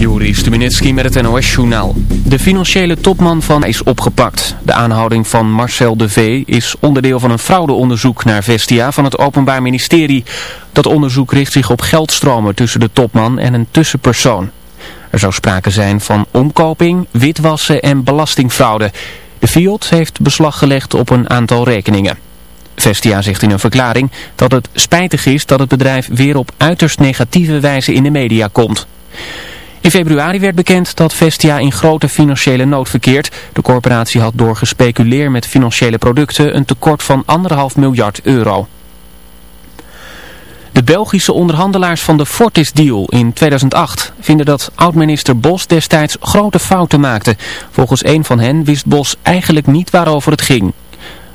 Juri Stuminitski met het NOS-journaal. De financiële topman van is opgepakt. De aanhouding van Marcel de V is onderdeel van een fraudeonderzoek naar Vestia van het Openbaar Ministerie. Dat onderzoek richt zich op geldstromen tussen de topman en een tussenpersoon. Er zou sprake zijn van omkoping, witwassen en belastingfraude. De Fiat heeft beslag gelegd op een aantal rekeningen. Vestia zegt in een verklaring dat het spijtig is dat het bedrijf weer op uiterst negatieve wijze in de media komt. In februari werd bekend dat Vestia in grote financiële nood verkeert. De corporatie had door gespeculeerd met financiële producten een tekort van anderhalf miljard euro. De Belgische onderhandelaars van de Fortis-deal in 2008 vinden dat oud-minister Bos destijds grote fouten maakte. Volgens een van hen wist Bos eigenlijk niet waarover het ging.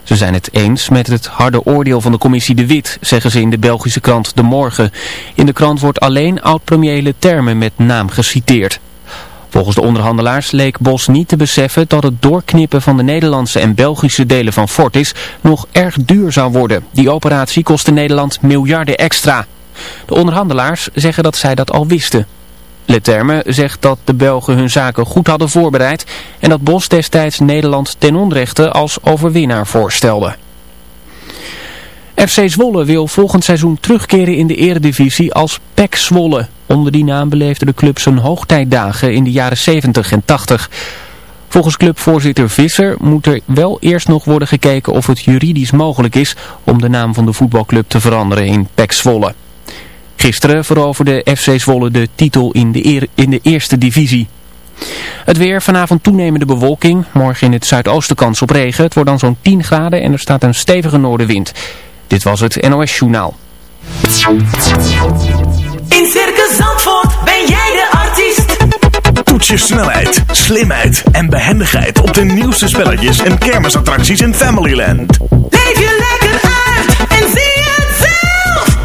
Ze zijn het eens met het harde oordeel van de commissie De Wit, zeggen ze in de Belgische krant De Morgen. In de krant wordt alleen oud-premiële termen met naam geciteerd. Volgens de onderhandelaars leek Bos niet te beseffen dat het doorknippen van de Nederlandse en Belgische delen van Fortis nog erg duur zou worden. Die operatie kostte Nederland miljarden extra. De onderhandelaars zeggen dat zij dat al wisten. Leterme zegt dat de Belgen hun zaken goed hadden voorbereid en dat Bos destijds Nederland ten onrechte als overwinnaar voorstelde. FC Zwolle wil volgend seizoen terugkeren in de eredivisie als PEC Zwolle. Onder die naam beleefde de club zijn hoogtijdagen in de jaren 70 en 80. Volgens clubvoorzitter Visser moet er wel eerst nog worden gekeken of het juridisch mogelijk is om de naam van de voetbalclub te veranderen in PEC Zwolle. Gisteren veroverde FC Zwolle de titel in de, in de eerste divisie. Het weer, vanavond toenemende bewolking. Morgen in het zuidoosten kans op regen. Het wordt dan zo'n 10 graden en er staat een stevige noordenwind. Dit was het NOS Journaal. In Circus Zandvoort ben jij de artiest. Toets je snelheid, slimheid en behendigheid op de nieuwste spelletjes en kermisattracties in Familyland. Leef je lekker uit en zie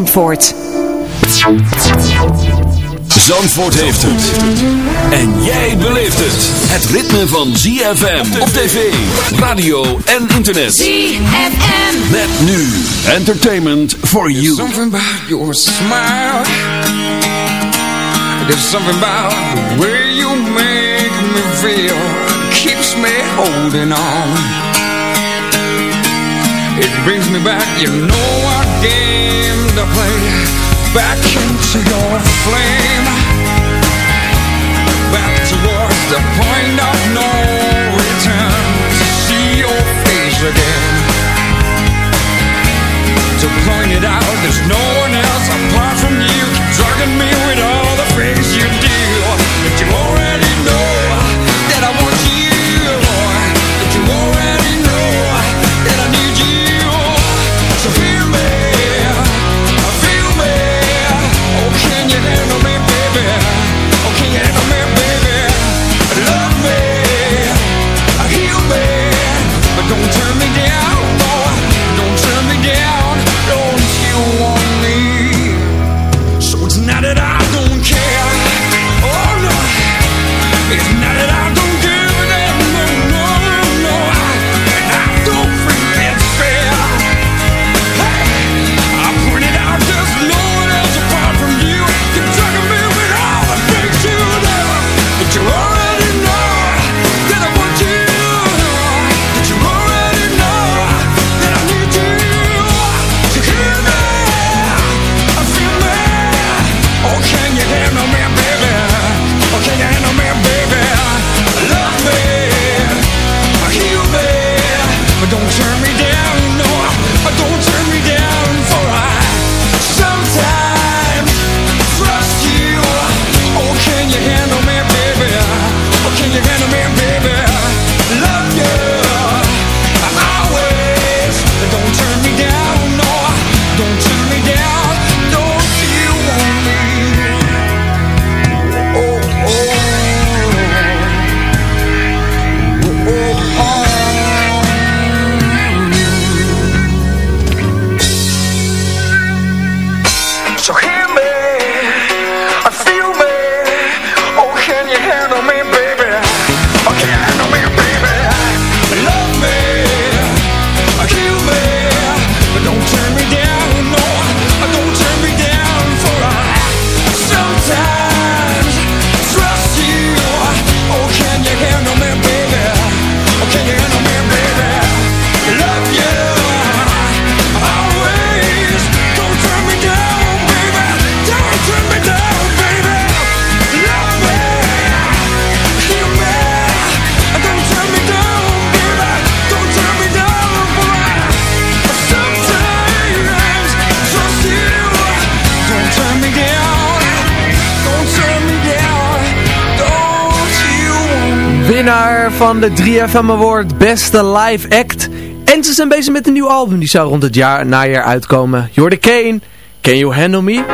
Zandvoort. Zandvoort heeft het. En jij beleeft het. Het ritme van ZFM op tv, radio en internet. ZFM. Met nu entertainment for you. There's something about your smile. There's something about the way you make me feel. Keeps me holding on. It brings me back, you know what game to play. Back into your flame. Back towards the point of no return. To see your face again. To point it out, there's no van de 3FM Award Beste Live Act. En ze zijn bezig met een nieuw album. Die zou rond het jaar, najaar uitkomen. Jordan Kane, Can You Handle Me?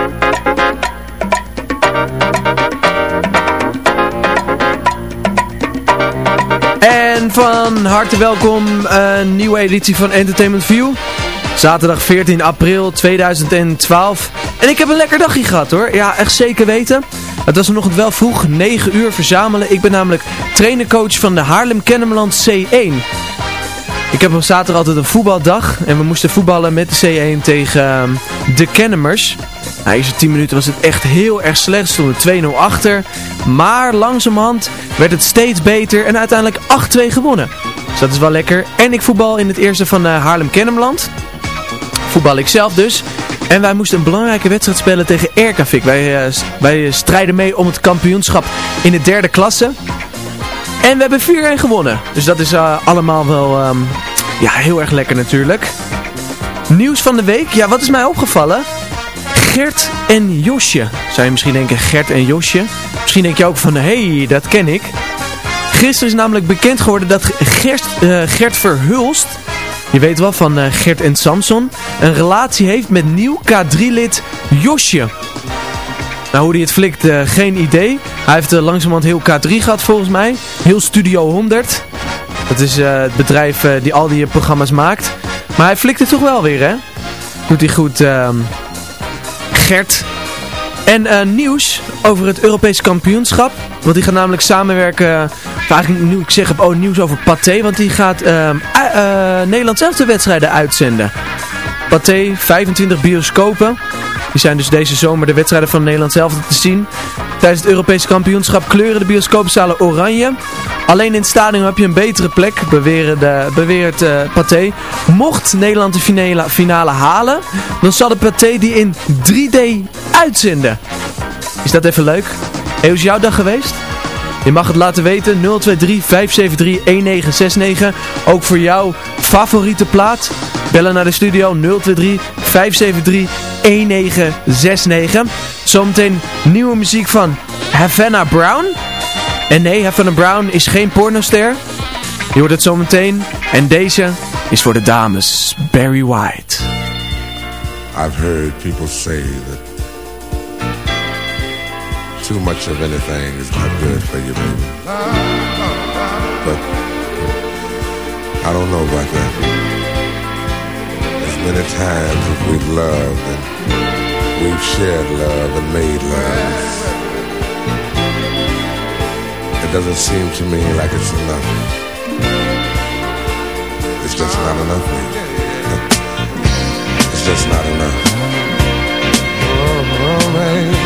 En van harte welkom een nieuwe editie van Entertainment View. Zaterdag 14 april 2012. En ik heb een lekker dagje gehad hoor. Ja, echt zeker weten. Het was nog wel vroeg, 9 uur verzamelen. Ik ben namelijk trainercoach van de Haarlem Kennemerland C1. Ik heb op zaterdag altijd een voetbaldag. En we moesten voetballen met de C1 tegen ehm, de Kennemers. Nou, eerste 10 minuten was het echt heel erg slecht. Stonden 2-0 achter. Maar langzamerhand werd het steeds beter. En uiteindelijk 8-2 gewonnen. Dus dat is wel lekker. En ik voetbal in het eerste van uh, Haarlem Kennemerland. Voetbal ik zelf dus. En wij moesten een belangrijke wedstrijd spelen tegen Erkavik. Wij, uh, wij strijden mee om het kampioenschap in de derde klasse. En we hebben 4-1 gewonnen. Dus dat is uh, allemaal wel um, ja, heel erg lekker natuurlijk. Nieuws van de week. Ja, wat is mij opgevallen? Gert en Josje. Zou je misschien denken, Gert en Josje. Misschien denk je ook van, hé, hey, dat ken ik. Gisteren is namelijk bekend geworden dat Gert, uh, Gert Verhulst je weet wel van uh, Gert en Samson, een relatie heeft met nieuw K3-lid Josje. Nou, hoe hij het flikt, uh, geen idee. Hij heeft uh, langzamerhand heel K3 gehad volgens mij. Heel Studio 100. Dat is het bedrijf die al die programma's maakt. Maar hij flikt het toch wel weer, hè? Doet hij goed. Ehm, Gert. En nieuws over het Europees kampioenschap. Want die gaat namelijk samenwerken eigenlijk nu ik zeg oh, nieuws over Pathé, want die gaat uh, Nederland zelf de wedstrijden uitzenden. Pathé, 25 bioscopen. Die zijn dus deze zomer de wedstrijden van Nederland zelf te zien. Tijdens het Europese kampioenschap kleuren de bioscoopzalen oranje. Alleen in het stadion heb je een betere plek, beweren beweert uh, Pathé. Mocht Nederland de finale, finale halen, dan zal de Pathé die in 3D uitzenden. Is dat even leuk? Hoe is jouw dag geweest? Je mag het laten weten 023 573 1969. Ook voor jouw favoriete plaat. Bellen naar de studio 023 573 1969. Zometeen nieuwe muziek van Havana Brown. En nee, Havana Brown is geen pornoster. Je hoort het zometeen. En deze is voor de dames. Barry White. I've heard people say that too much of anything is not good for you, baby. But I don't know about that. As many times as we've loved and we've shared love and made love, it doesn't seem to me like it's enough. It's just not enough. It's just not enough. Oh, oh,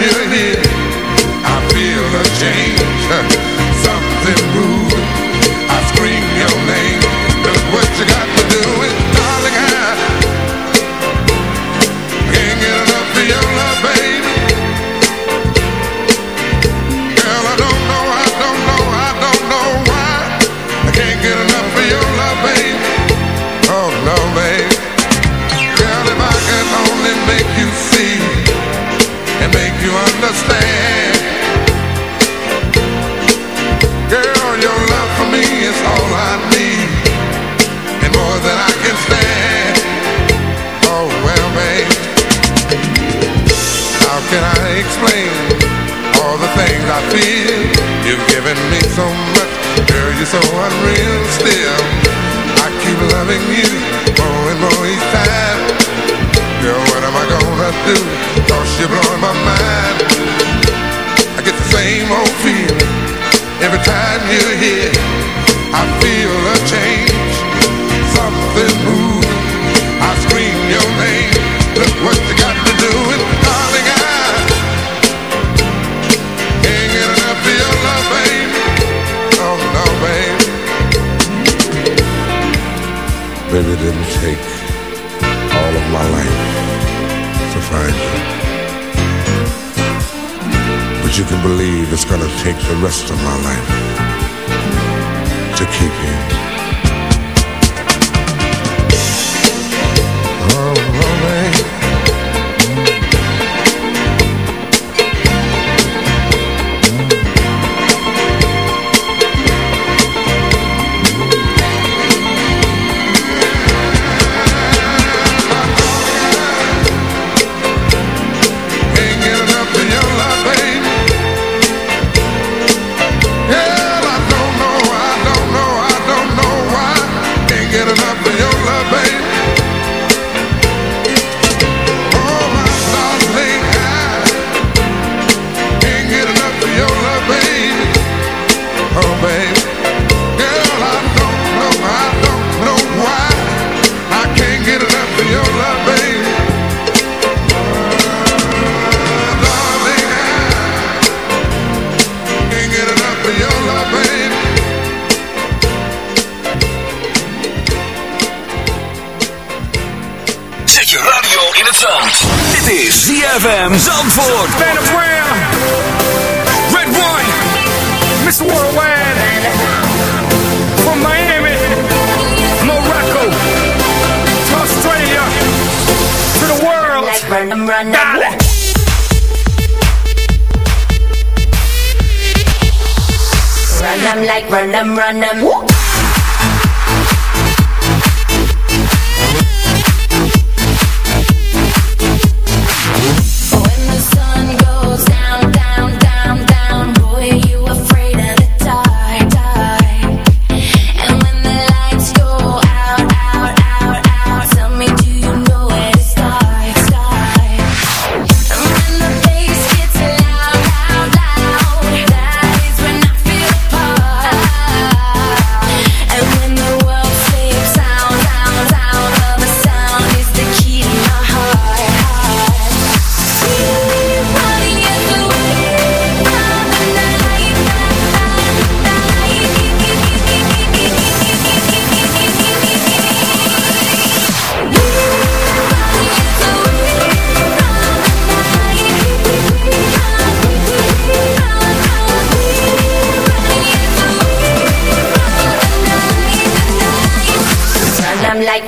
you're here loving me so much. Girl, you're so unreal still. I keep loving you more and more each time. Girl, what am I gonna do? Cause you're blowing my mind. I get the same old feeling Every time you're here I feel a change. that it'll take all of my life to find you. But you can believe it's gonna take the rest of my life to keep you. run them, run them.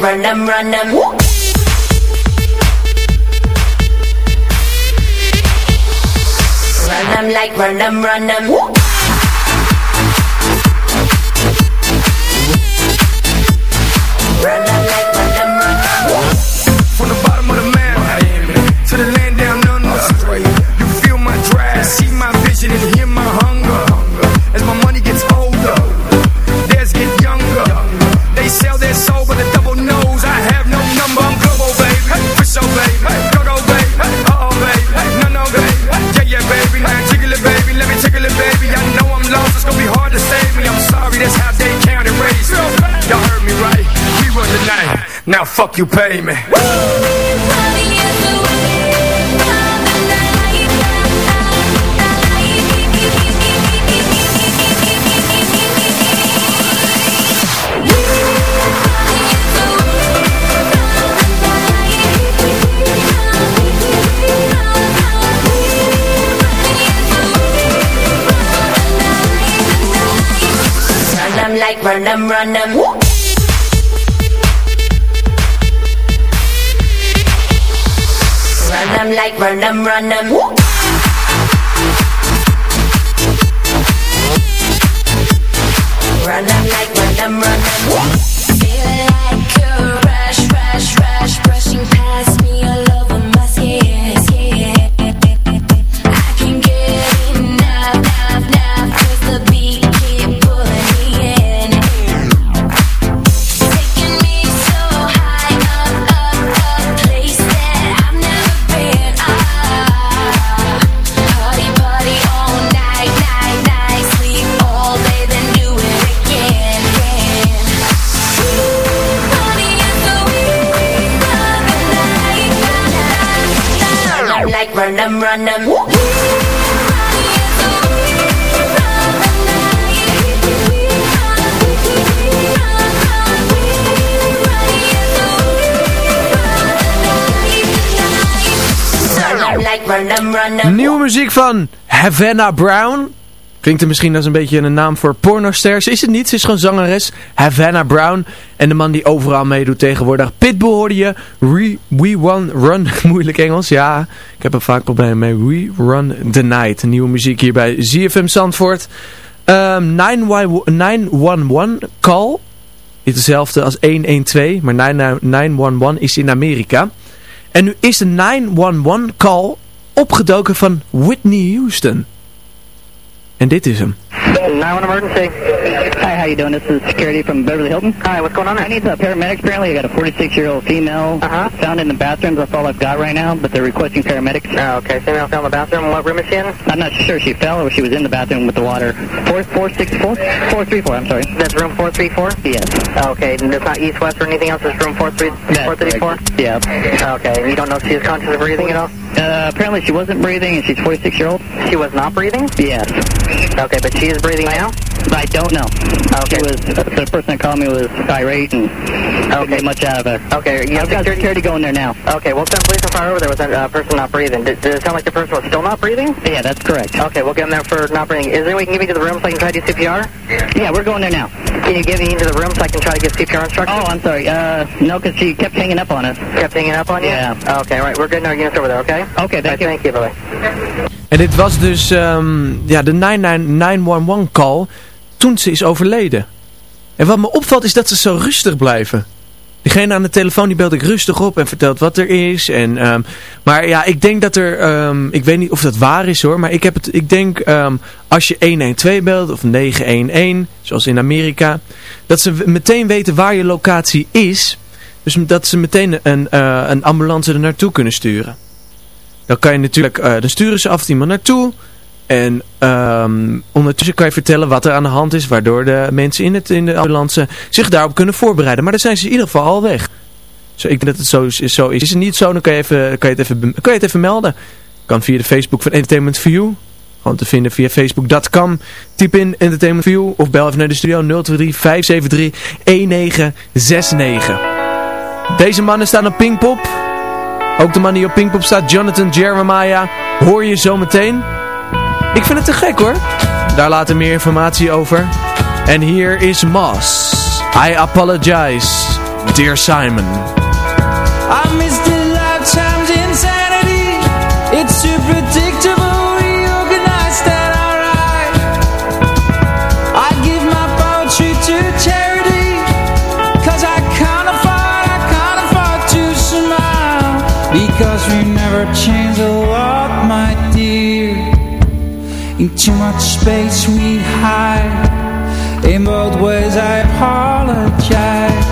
run them, run them. Run them like run them, run them. Now fuck you, pay me. run them, run them. like run them, run them. Run them like run them, run them. Them, run them. Nieuwe muziek van Havana Brown. Klinkt er misschien als een beetje een naam voor pornoster. Ze is het niet, ze is gewoon zangeres. Havana Brown. En de man die overal meedoet tegenwoordig. Pitbull hoorde je. We, we Run. Moeilijk Engels, ja. Ik heb er vaak problemen mee. We Run the Night. Nieuwe muziek hier bij ZFM Zandvoort. Ehm 911 call. Is hetzelfde als 112. Maar 911 is in Amerika. En nu is de 911 call opgedoken van Whitney Houston. En dit is hem. 911 emergency. Hi, how you doing? This is security from Beverly Hilton. Hi, what's going on? there? I need a paramedics. Apparently, I got a 46-year-old female Uh-huh. found in the bathrooms. That's all I've got right now, but they're requesting paramedics. Oh, okay. Female fell in the bathroom. What room is she in? I'm not sure if she fell or she was in the bathroom with the water. 4464? 434, I'm sorry. That's room 434? Yes. Okay, and it's not east, west, or anything else. It's room 43 That's 434? correct. Yeah. Okay, and you don't know if she is conscious or breathing at all? Uh, apparently she wasn't breathing and she's 46 year old. She was not breathing? Yes. Okay, but she is breathing now? I don't know. Okay. She was, the person that called me was irate and couldn't get much out of her. Okay, you have I've got security? security going there now. Okay, we'll send police and fire over there with a uh, person not breathing. Did, did it sound like the person was still not breathing? Yeah, that's correct. Okay, we'll get them there for not breathing. Is there any way you can get me to the room so I can try to do CPR? Yeah, we're going there now. Can you get me into the room so I can try to give CPR instructions? Oh, I'm sorry. Uh, no, because she kept hanging up on us. Kept hanging up on you? Yeah. Okay, all right, we're good now. Units over there, okay? Okay, All right, thank you. thank you, bye. En dit was dus ehm, ja, de 911 call toen ze is overleden. En wat me opvalt is dat ze zo rustig blijven. Diegene aan de telefoon die belt ik rustig op en vertelt wat er is. En, ehm, maar ja, ik denk dat er, ehm, ik weet niet of dat waar is hoor, maar ik, heb het, ik denk als je 112 belt of 911, zoals in Amerika, dat ze meteen weten waar je locatie is. Dus dat ze meteen een, eh, een ambulance er naartoe kunnen sturen. Dan kan je natuurlijk, eh, dan sturen ze af iemand naartoe. En ehm, ondertussen kan je vertellen wat er aan de hand is, waardoor de mensen in, het, in de ambulance zich daarop kunnen voorbereiden. Maar dan zijn ze in ieder geval al weg. Zo, ik denk dat het zo is. Zo is. is het niet zo, dan kan je, even, kan, je het even, kan je het even melden. Kan via de Facebook van Entertainment View. Gewoon te vinden via facebook.com. Typ in Entertainment View of bel even naar de studio 023 573 1969. Deze mannen staan op Pinkpop. Ook de man die op Pinkpop staat, Jonathan Jeremiah, hoor je zo meteen. Ik vind het te gek hoor. Daar later meer informatie over. En hier is Moss. I apologize, dear Simon. I miss the lifetime's insanity. It's too predictable, too much space we hide. In both ways I apologize.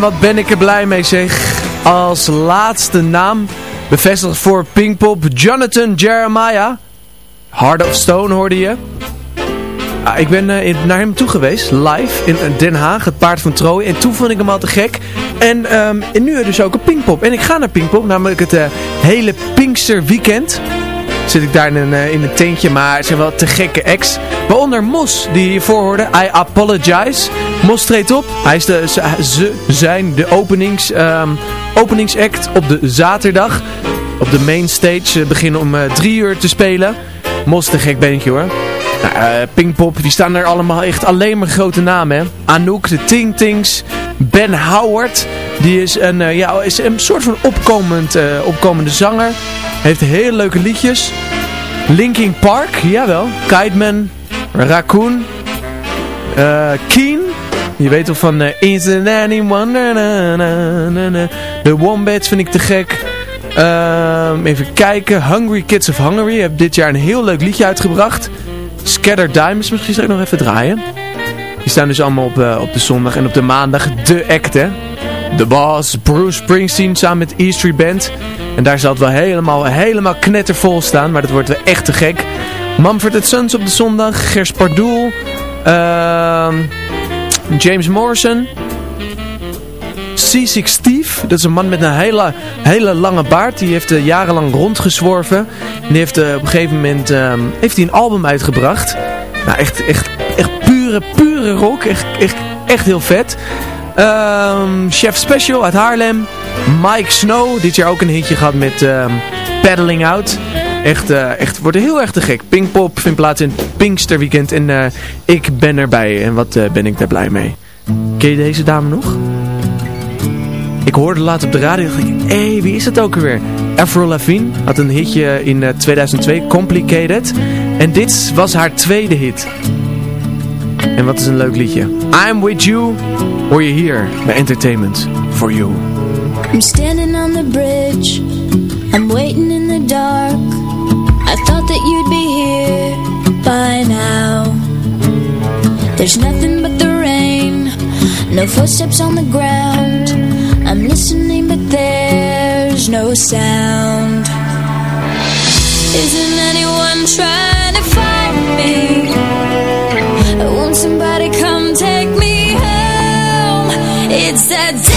En wat ben ik er blij mee zeg. Als laatste naam bevestigd voor Pinkpop Jonathan Jeremiah. Heart of Stone hoorde je. Ah, ik ben eh, naar hem toe geweest, live in Den Haag, het paard van Troje. En toen vond ik hem al te gek. En, ehm, en nu dus ook een Pinkpop. En ik ga naar Pinkpop, namelijk het eh, hele Pinkster weekend. Zit ik daar in een, eh, in een tentje, maar het zijn wel te gekke acts. Waaronder Mos, die hiervoor hoorde. I Apologize. Mos treedt op. Hij is de, ze, zijn de openings, ehm, openingsact op de zaterdag. Op de main stage. Ze beginnen om eh, drie uur te spelen. Mos, te gek bandje hoor. Nou, eh, Pinkpop, die staan er allemaal echt alleen maar grote namen, hè. Anouk, de Ting Tings, Ben Howard, die is een, eh, ja, is een soort van opkomend, eh, opkomende zanger. Heeft hele leuke liedjes. Linkin Park, jawel. Kiteman, Raccoon, eh Keen, je weet toch van Is it anyone? Na, na. De Wombats vind ik te gek. Ehm, even kijken. Hungry Kids of Hungary heeft dit jaar een heel leuk liedje uitgebracht. Scattered Diamonds, misschien zal ik nog even draaien. Die staan dus allemaal op, op de zondag en op de maandag de act, hè. The Boss, Bruce Springsteen samen met E Band. En daar zal het wel helemaal, helemaal knettervol staan, maar dat wordt wel echt te gek. Mumford Sons op de zondag, Gers Pardoel, ehm, James Morrison, C6 Steve, dat is een man met een hele, hele lange baard. Die heeft eh, jarenlang rondgezworven. En die heeft eh, op een gegeven moment ehm, heeft hij een album uitgebracht. Nou, echt, echt, echt pure, pure rock. Echt, echt, echt heel vet. Ehm, Chef Special uit Haarlem. Mike Snow, dit jaar ook een hitje gehad met ehm, Paddling Out. Echt, eh, echt, wordt heel erg te gek. Pinkpop vindt plaats in Pinksterweekend en eh, ik ben erbij. En wat eh, ben ik daar blij mee. Ken je deze dame nog? Ik hoorde laat op de radio hé, hey, wie is het ook alweer? Avril Lavigne had een hitje in eh, 2002, Complicated. En dit was haar tweede hit. En wat is een leuk liedje. I'm With You hoor je hier bij Entertainment For You. I'm standing on the bridge. I'm waiting in the dark. I thought that you'd be here by now. There's nothing but the rain. No footsteps on the ground. I'm listening, but there's no sound. Isn't anyone trying to find me? Somebody come take me home? It's that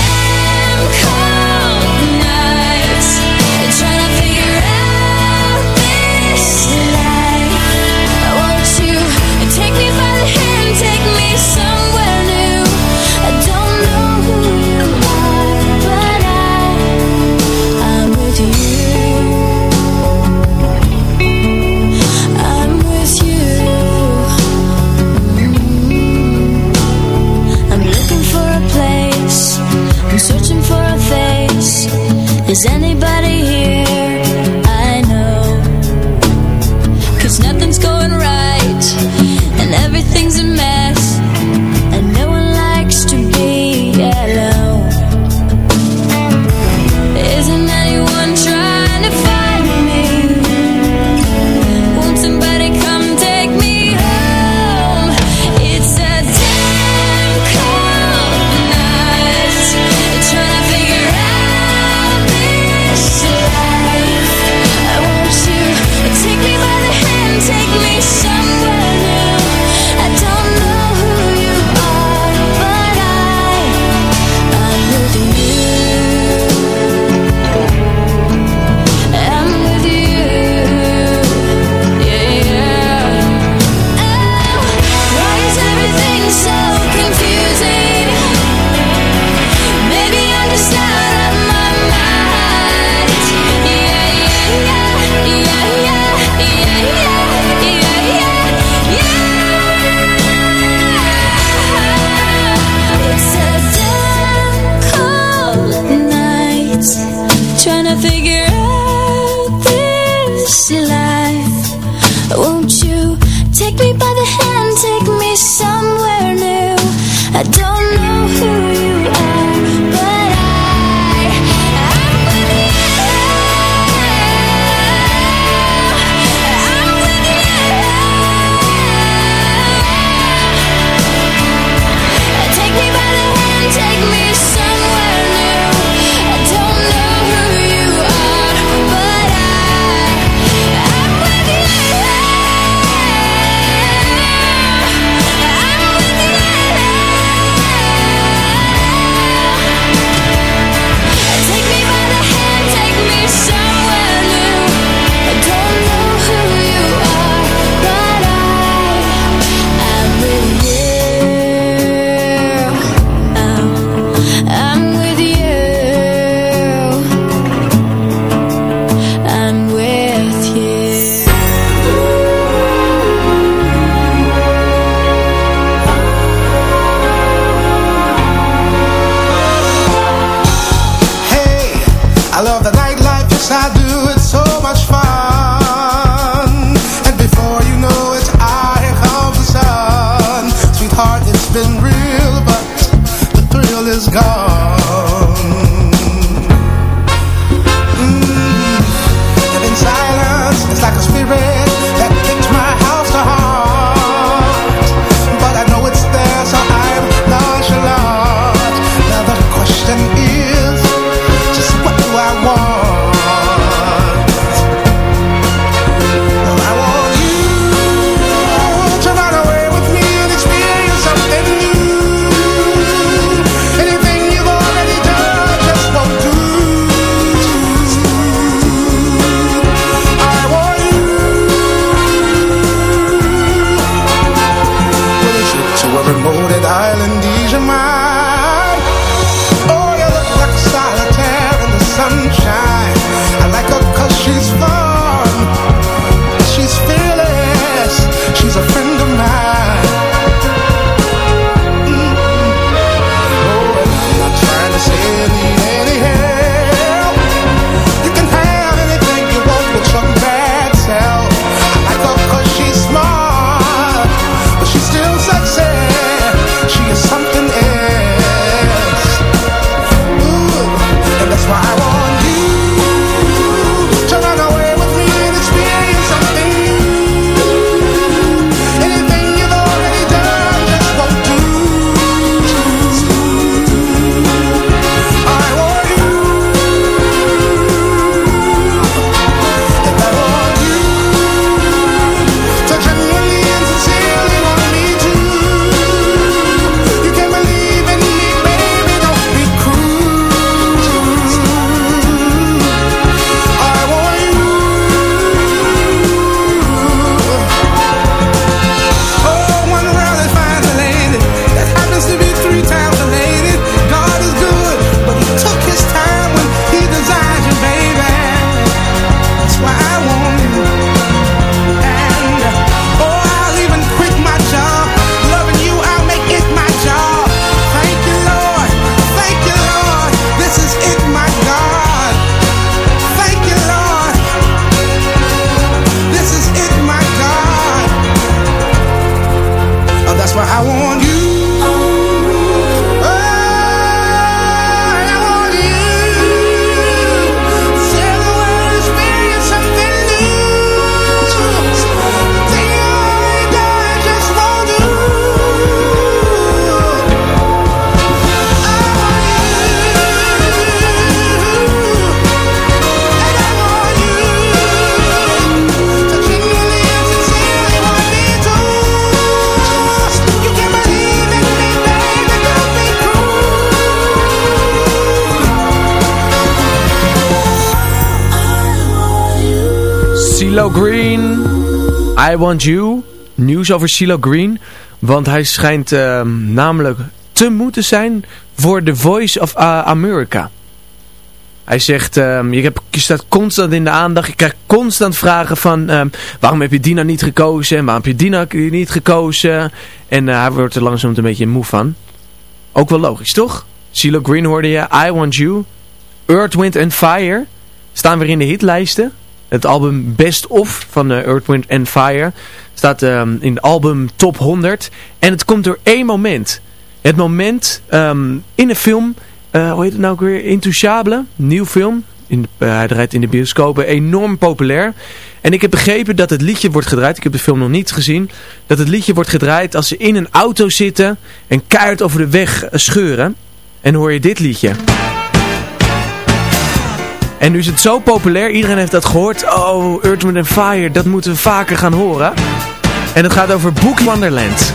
love the nightlife, yes I do, I Want You. Nieuws over CeeLo Green. Want hij schijnt ehm, namelijk te moeten zijn voor The Voice of uh, America. Hij zegt, ehm, je, staat constant in de aandacht. Je krijgt constant vragen van, ehm, waarom heb je die nou niet gekozen? En waarom heb je die nou niet gekozen? En eh, hij wordt er langzaam een beetje moe van. Ook wel logisch, toch? CeeLo Green hoorde je, I Want You. Earth, Wind and Fire staan weer in de hitlijsten. Het album Best Of van uh, Earth, Wind and Fire staat ehm, in de album Top 100. En het komt door één moment. Het moment ehm, in een film, eh, hoe heet het nou weer? Intouchable, nieuw film. In de, eh, hij draait in de bioscopen, enorm populair. En ik heb begrepen dat het liedje wordt gedraaid, ik heb de film nog niet gezien, dat het liedje wordt gedraaid als ze in een auto zitten en keihard over de weg eh, scheuren. En hoor je dit liedje. En nu is het zo populair, iedereen heeft dat gehoord. Oh, Earth, Wind Fire, dat moeten we vaker gaan horen. En het gaat over Book Wonderland.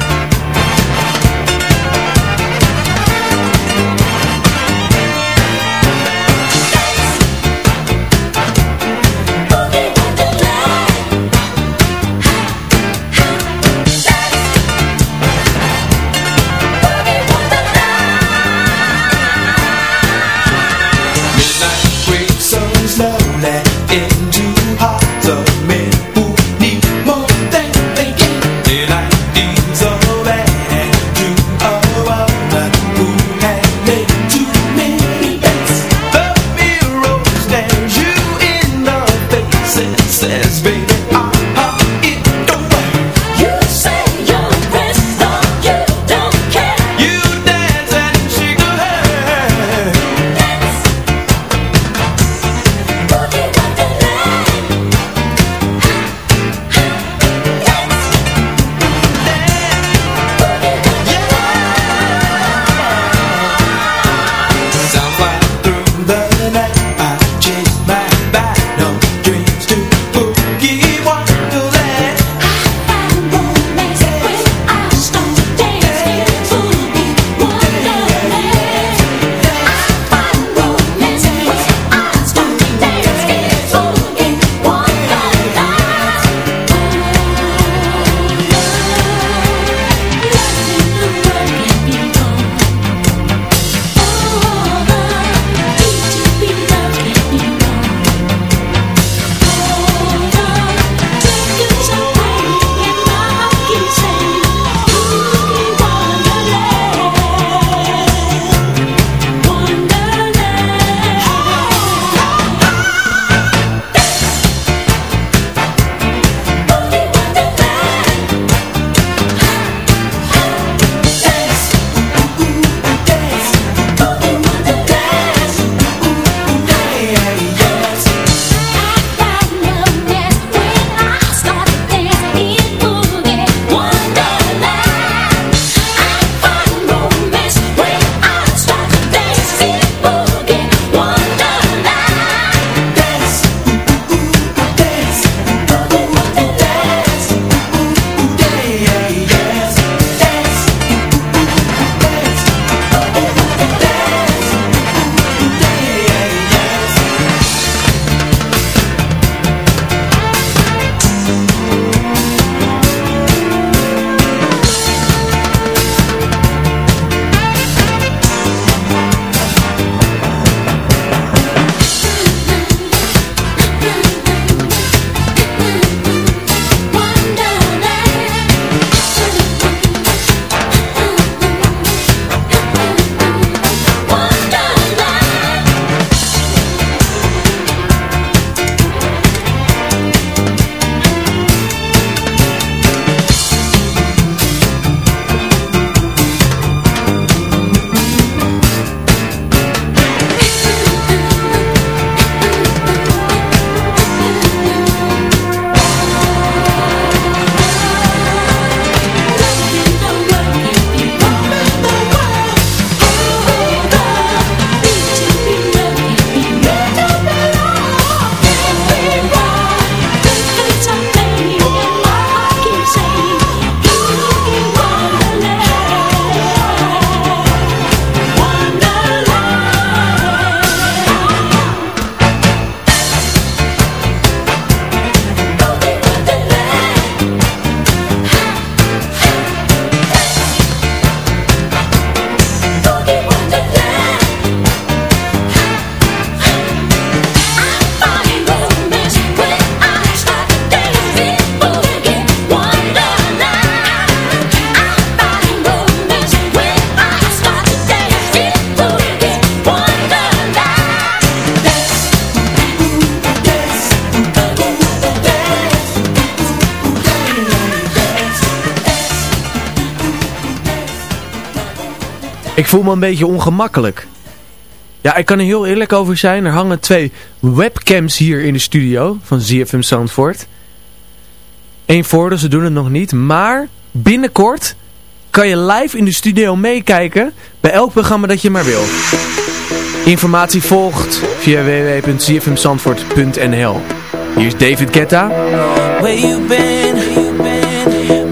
voel me een beetje ongemakkelijk. Ja, ik kan er heel eerlijk over zijn. Er hangen twee webcams hier in de studio van ZFM Zandvoort. Eén voordeel, ze doen het nog niet. Maar binnenkort kan je live in de studio meekijken bij elk programma dat je maar wil. Informatie volgt via www.zfmzandvoort.nl Hier is David Guetta. Where you been,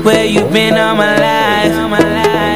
where you been all my life, all my life.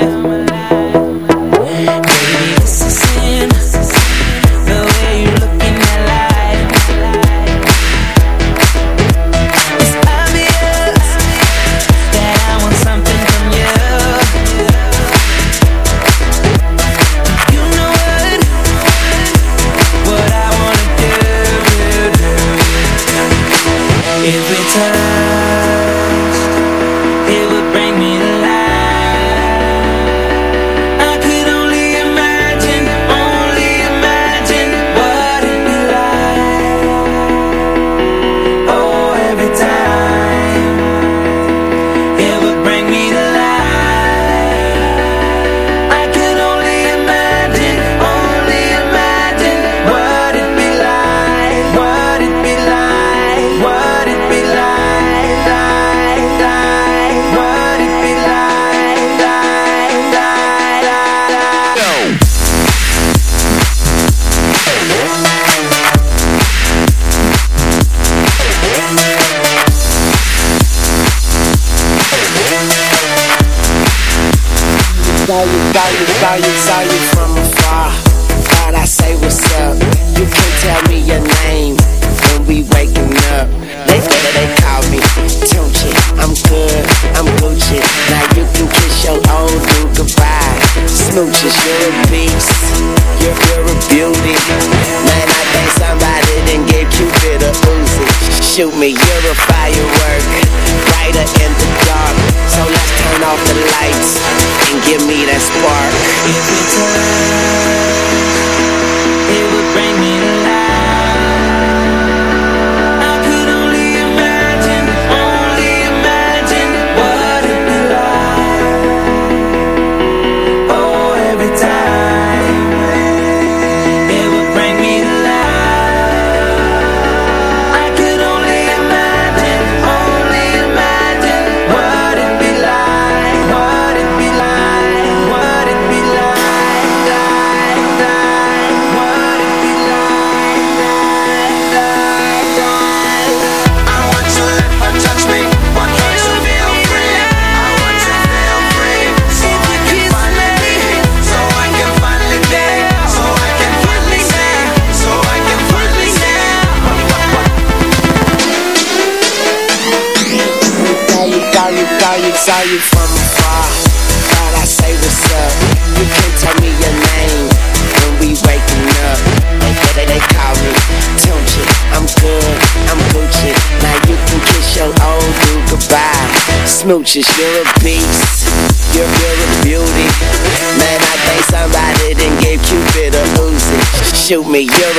shoot me, yo.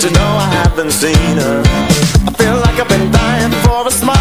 But you know I haven't seen her. I feel like I've been dying for a smile.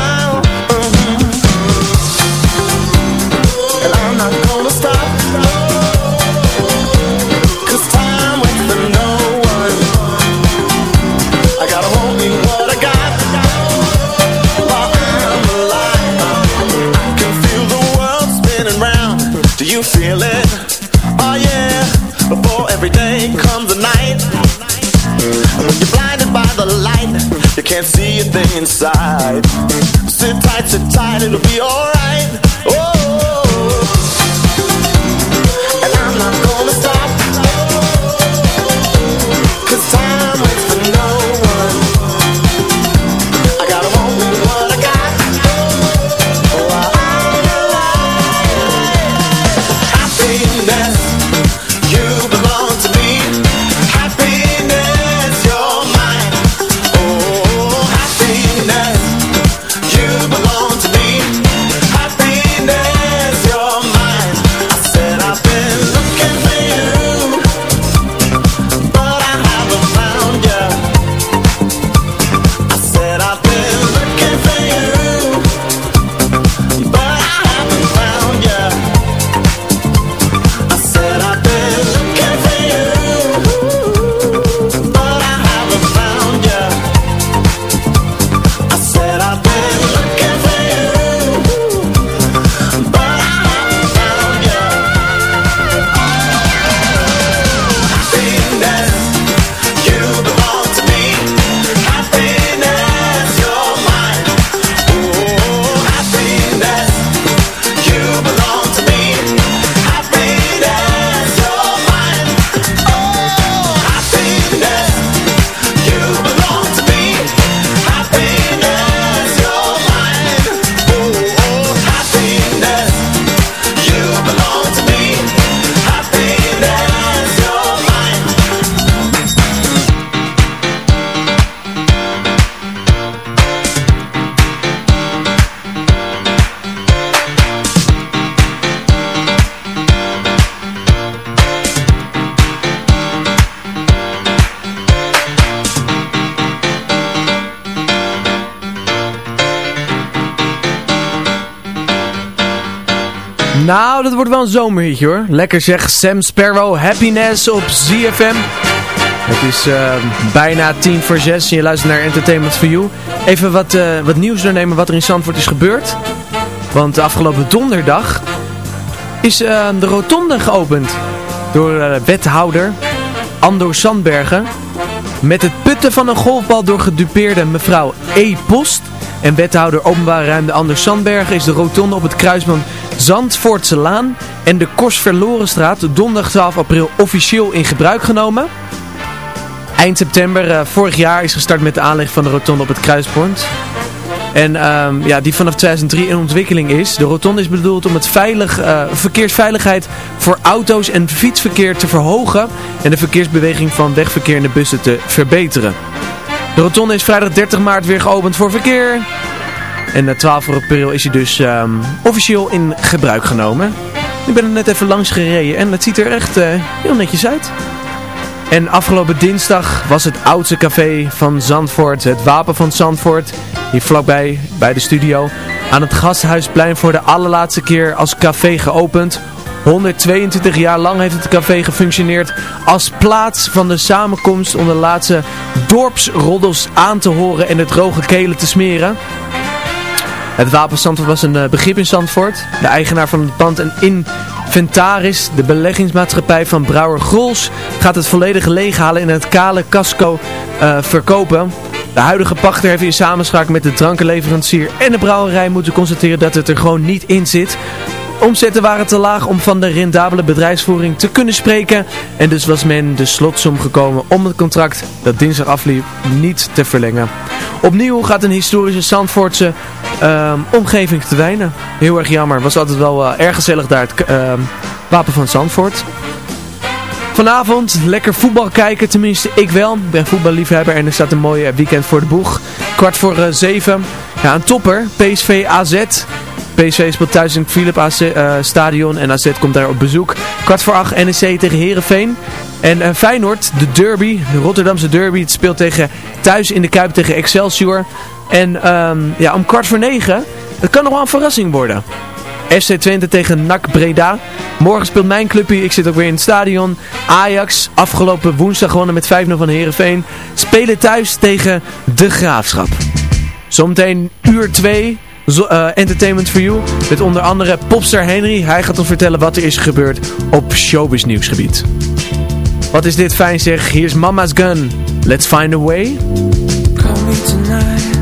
Wordt wel een zomerhitje hoor. Lekker zeg, Sam Sparrow, Happiness op ZFM. Het is eh, bijna tien voor zes en je luistert naar Entertainment for You. Even wat, eh, wat nieuws doornemen wat er in Zandvoort is gebeurd. Want afgelopen donderdag is eh, de rotonde geopend. Door wethouder Andor Sandbergen. Met het putten van een golfbal door gedupeerde mevrouw E. Post. En wethouder openbare ruimte Anders Sandbergen is de rotonde op het kruisband Zandvoortse Laan en de Korsverlorenstraat donderdag 12 april officieel in gebruik genomen. Eind september eh, vorig jaar is gestart met de aanleg van de rotonde op het kruispunt. En ehm, ja, die vanaf 2003 in ontwikkeling is. De rotonde is bedoeld om het veilig, eh, verkeersveiligheid voor auto's en fietsverkeer te verhogen. En de verkeersbeweging van wegverkeer en de bussen te verbeteren. De rotonde is vrijdag 30 maart weer geopend voor verkeer. En de 12 april is hij dus ehm, officieel in gebruik genomen. Ik ben er net even langs gereden en het ziet er echt eh, heel netjes uit. En afgelopen dinsdag was het oudste café van Zandvoort, het Wapen van Zandvoort, hier vlakbij bij de studio, aan het Gasthuisplein voor de allerlaatste keer als café geopend. 122 jaar lang heeft het café gefunctioneerd als plaats van de samenkomst om de laatste dorpsroddels aan te horen en de droge kelen te smeren. Het Wapen was een eh, begrip in Zandvoort. De eigenaar van het pand en inventaris, de beleggingsmaatschappij van Brouwer Grols, gaat het volledige leeghalen in het kale casco eh, verkopen. De huidige pachter heeft in samenspraak met de drankenleverancier en de brouwerij moeten constateren dat het er gewoon niet in zit. Omzetten waren te laag om van de rendabele bedrijfsvoering te kunnen spreken. En dus was men de slotsom gekomen om het contract dat dinsdag afliep niet te verlengen. Opnieuw gaat een historische Zandvoortse ehm, omgeving verdwijnen. Heel erg jammer. Was altijd wel eh, erg gezellig daar het ehm, wapen van Zandvoort. Vanavond lekker voetbal kijken, tenminste ik wel. Ik ben voetballiefhebber en er staat een mooi eh, weekend voor de boeg. Kwart voor eh, zeven. Ja, een topper. PSV AZ. PSV speelt thuis in het Philip AZ, eh, stadion en AZ komt daar op bezoek. Kwart voor acht NEC tegen Herenveen. En eh, Feyenoord, de derby, de Rotterdamse derby, het speelt tegen, thuis in de Kuip tegen Excelsior. En ehm, ja, om kwart voor negen, het kan nog wel een verrassing worden. FC Twente tegen NAC Breda. Morgen speelt mijn clubje, ik zit ook weer in het stadion. Ajax, afgelopen woensdag gewonnen met 5-0 van Herenveen. Spelen thuis tegen De Graafschap. Zometeen uur 2, Entertainment for You. Met onder andere popstar Henry. Hij gaat ons vertellen wat er is gebeurd op showbiz nieuwsgebied. Wat is dit fijn zeg. Hier is Mama's Gun. Let's find a way. Call tonight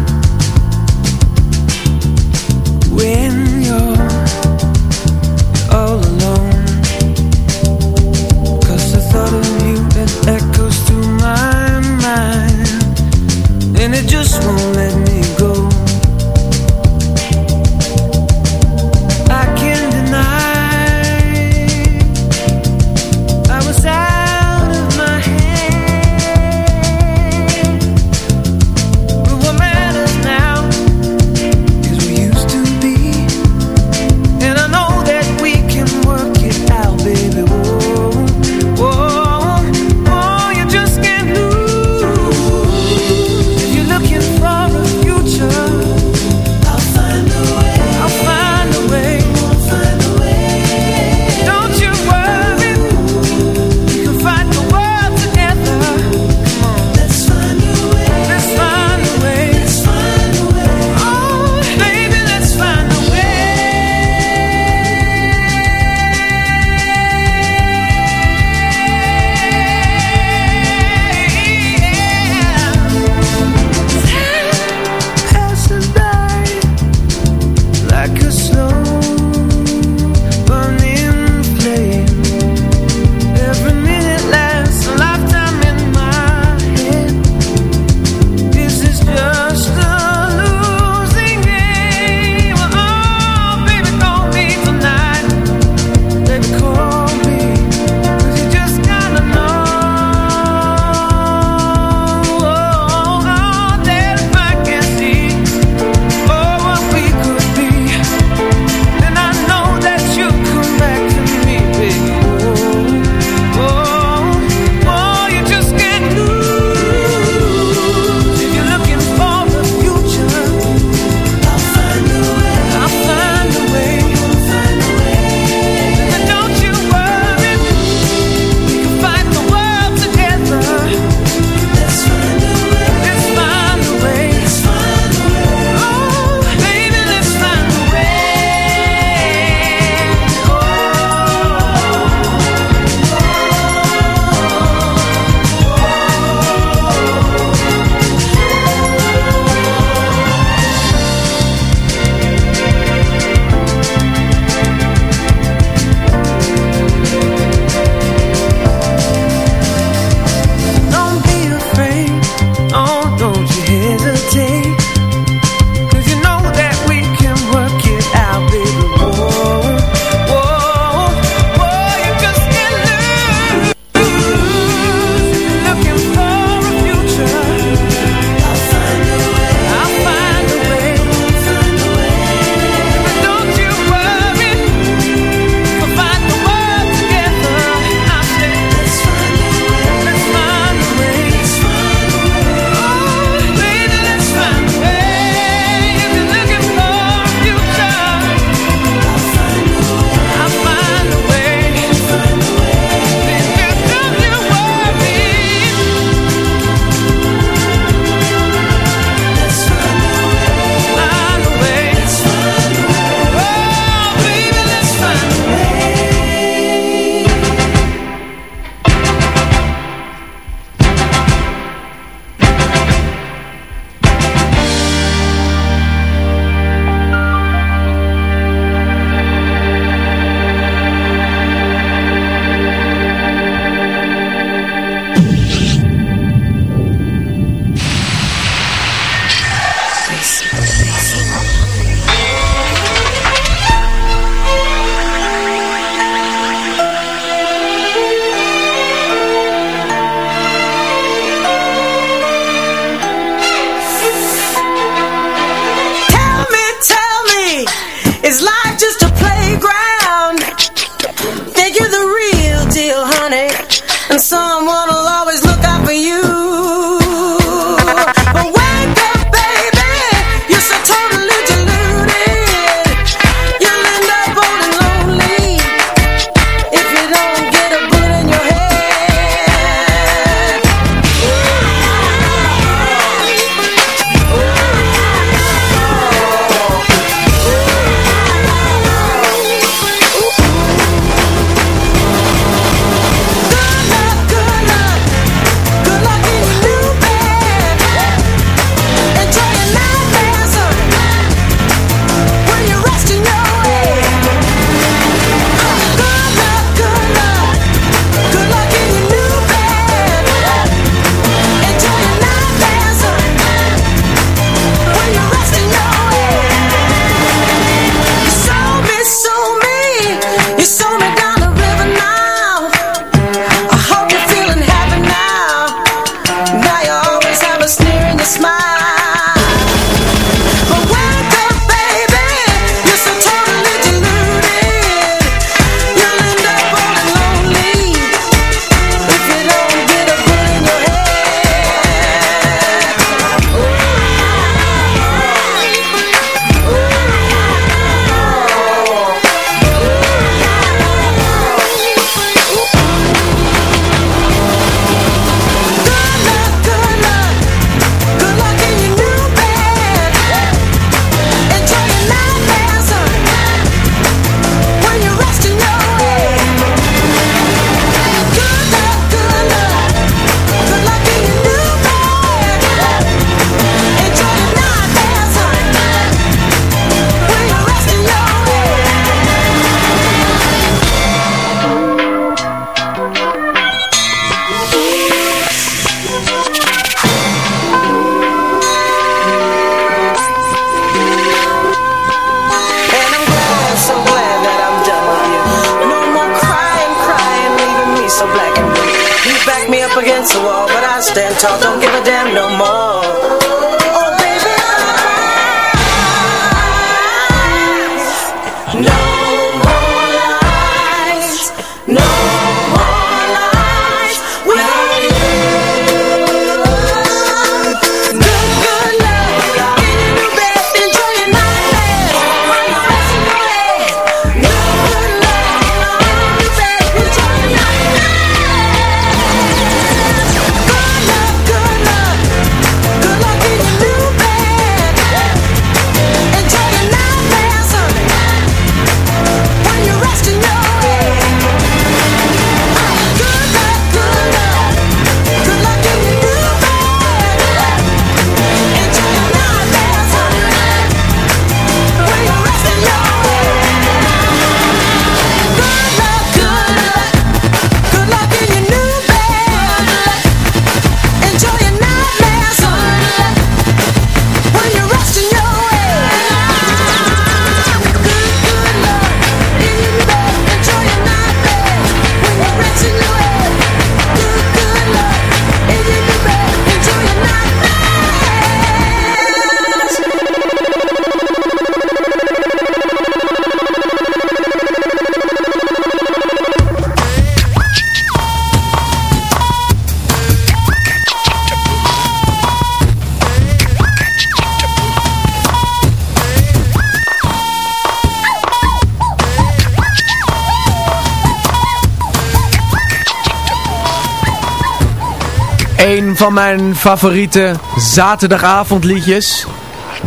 Van mijn favoriete zaterdagavondliedjes.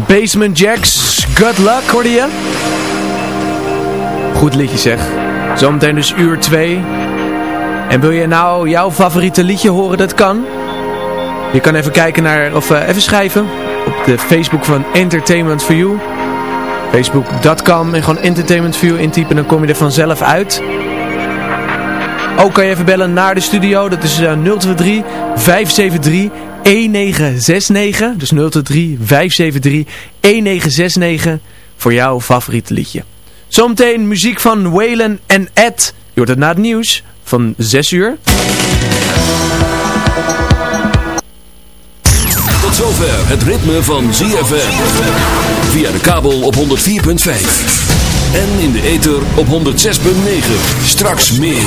Basement Jacks, Good Luck, hoorde je? Goed liedje zeg. Zometeen dus uur 2. En wil je nou jouw favoriete liedje horen? Dat kan. Je kan even kijken naar, of eh, even schrijven op de Facebook van Entertainment for You. Facebook.com en gewoon Entertainment for You intypen, dan kom je er vanzelf uit. Ook kan je even bellen naar de studio. Dat is eh, 023 573 1969. Dus 023 573 1969 voor jouw favoriete liedje. Zometeen muziek van Waylon en Ed. Je hoort het na het nieuws van 6 uur. Tot zover het ritme van ZFM. Via de kabel op 104.5. En in de ether op 106.9. Straks meer.